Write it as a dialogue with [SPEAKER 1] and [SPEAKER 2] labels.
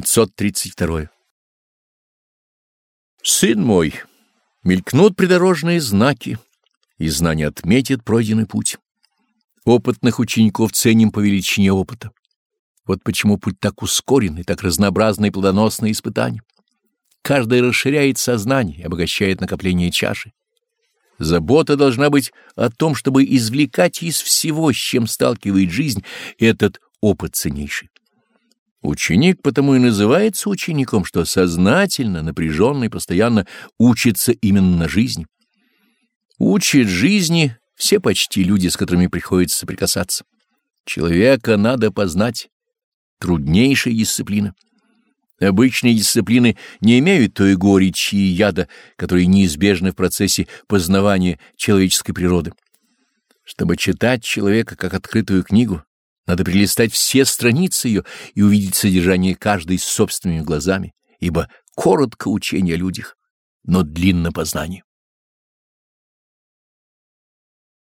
[SPEAKER 1] 532. Сын мой, мелькнут придорожные знаки, и знание отметит пройденный путь. Опытных учеников ценим по величине опыта. Вот почему путь так ускорен и так разнообразны и плодоносные испытания. Каждое расширяет сознание и обогащает накопление чаши. Забота должна быть о том, чтобы извлекать из всего, с чем сталкивает жизнь, этот опыт ценнейший. Ученик потому и называется учеником, что сознательно, напряженно и постоянно учится именно на жизни. Учат жизни все почти люди, с которыми приходится соприкасаться. Человека надо познать. Труднейшая дисциплина. Обычные дисциплины не имеют той горечи и яда, которые неизбежны в процессе познавания человеческой природы. Чтобы читать человека как открытую книгу, надо прилистать все страницы ее и увидеть содержание каждой собственными глазами, ибо коротко учение о людях, но длинно познание.